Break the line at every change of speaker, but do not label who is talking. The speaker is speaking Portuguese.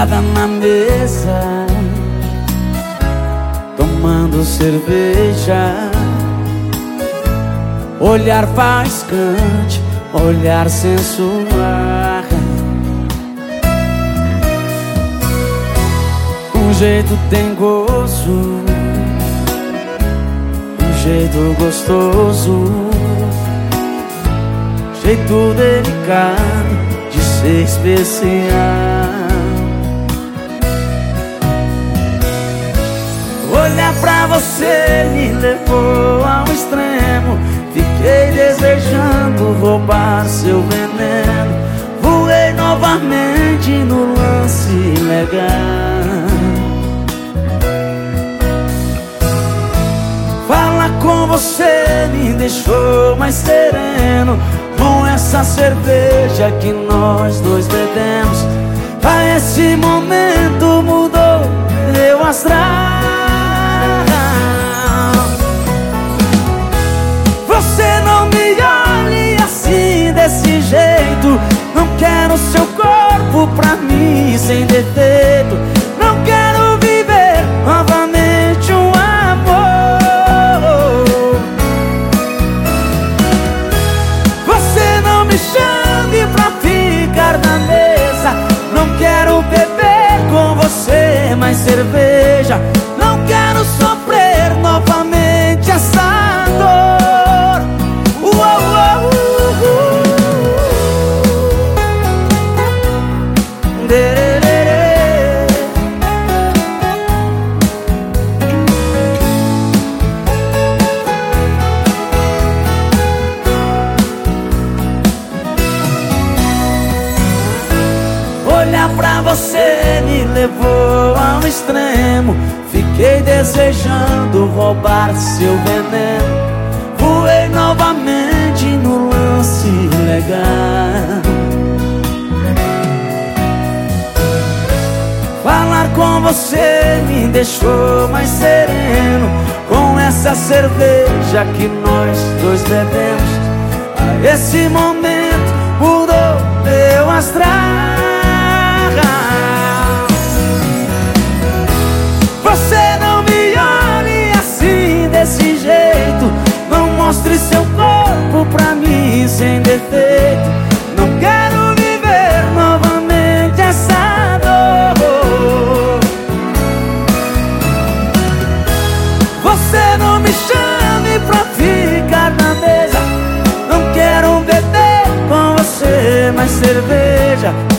sentada na mesa Tomando cerveja. Olhar faiscante, olhar sensual Um jeito tem gosto Um jeito gostoso. Jeito delicado de ser especial você me levou ao extremo. Fiquei desejando roubar seu veneno. Voei novamente no lance legal. Falar com você me deixou mais sereno. Com essa cerveja que nós dois bebemos. A esse momento pra mim sem defeito. Não quero viver novamente um amor. Você não me chame pra ficar na mesa. Não quero beber com você mais cerveja Olhar pra você me levou ao extremo. Fiquei desejando roubar seu veneno. Voei novamente no lance legal Falar com você me deixou mais sereno. Com essa cerveja que nós dois bebemos. A esse momento mudou meu astral e sem defeito. Não quero viver novamente essa dor. Você não me chame pra ficar na mesa. Não quero beber com você mais cerveja.